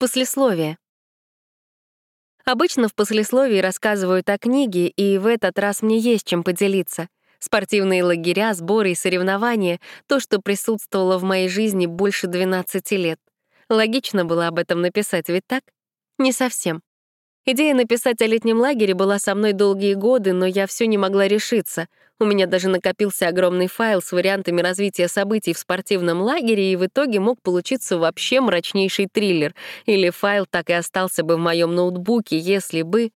Послесловие. Обычно в послесловии рассказывают о книге, и в этот раз мне есть чем поделиться. Спортивные лагеря, сборы и соревнования — то, что присутствовало в моей жизни больше 12 лет. Логично было об этом написать, ведь так? Не совсем. Идея написать о летнем лагере была со мной долгие годы, но я все не могла решиться. У меня даже накопился огромный файл с вариантами развития событий в спортивном лагере, и в итоге мог получиться вообще мрачнейший триллер. Или файл так и остался бы в моем ноутбуке, если бы...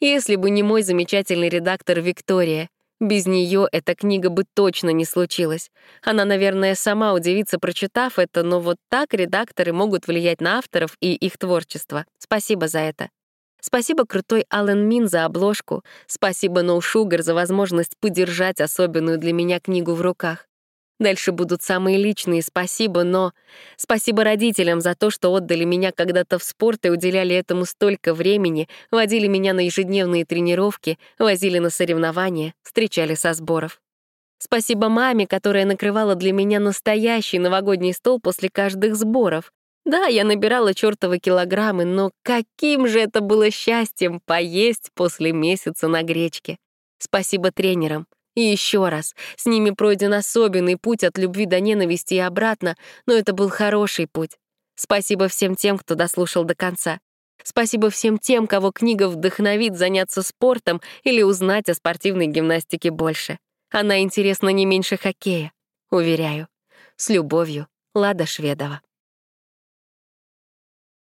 Если бы не мой замечательный редактор Виктория. Без нее эта книга бы точно не случилась. Она, наверное, сама удивится, прочитав это, но вот так редакторы могут влиять на авторов и их творчество. Спасибо за это. Спасибо крутой Аллен Мин за обложку. Спасибо No Sugar за возможность подержать особенную для меня книгу в руках. Дальше будут самые личные спасибо, но спасибо родителям за то, что отдали меня когда-то в спорт и уделяли этому столько времени, водили меня на ежедневные тренировки, возили на соревнования, встречали со сборов. Спасибо маме, которая накрывала для меня настоящий новогодний стол после каждых сборов. Да, я набирала чертовы килограммы, но каким же это было счастьем поесть после месяца на гречке. Спасибо тренерам. И еще раз, с ними пройден особенный путь от любви до ненависти и обратно, но это был хороший путь. Спасибо всем тем, кто дослушал до конца. Спасибо всем тем, кого книга вдохновит заняться спортом или узнать о спортивной гимнастике больше. Она интересна не меньше хоккея, уверяю. С любовью, Лада Шведова.